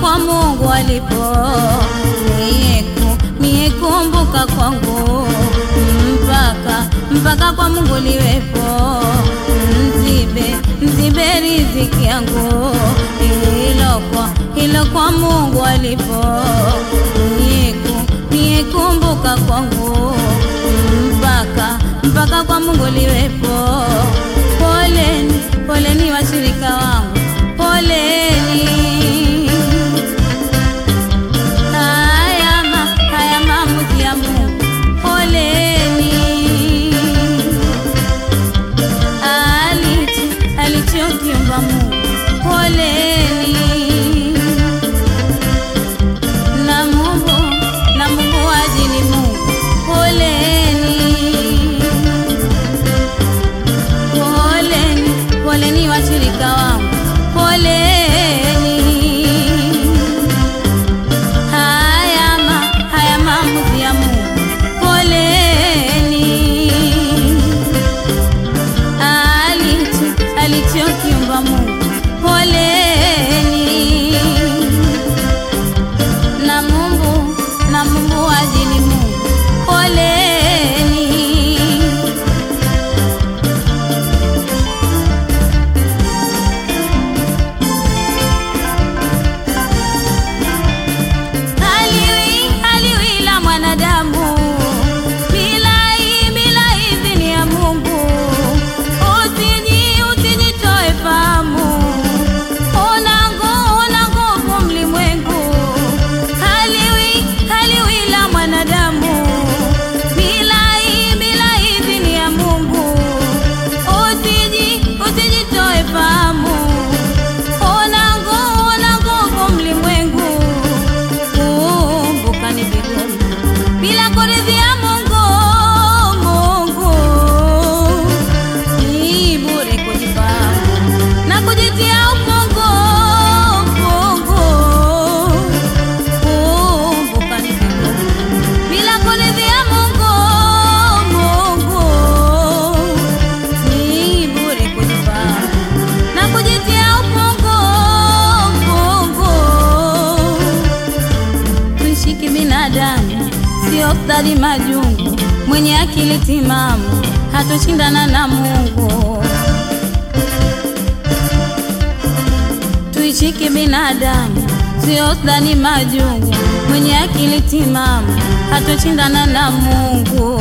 kwa Mungu alipo, yeyeku miyekumbuka kwangu. Mpaka mpaka kwa Mungu liwepo, mzibe mzibe riziki yangu. Hilo kwa hilo kwa Mungu alipo, yeyeku miyekumbuka kwangu. Mpaka mpaka kwa Mungu liwepo. mradi majungu, mwenye akili timamu hatoshindana na Mungu. Tuishike binadamu, sio dhani majungu, mwenye akili timamu hatoshindana na Mungu.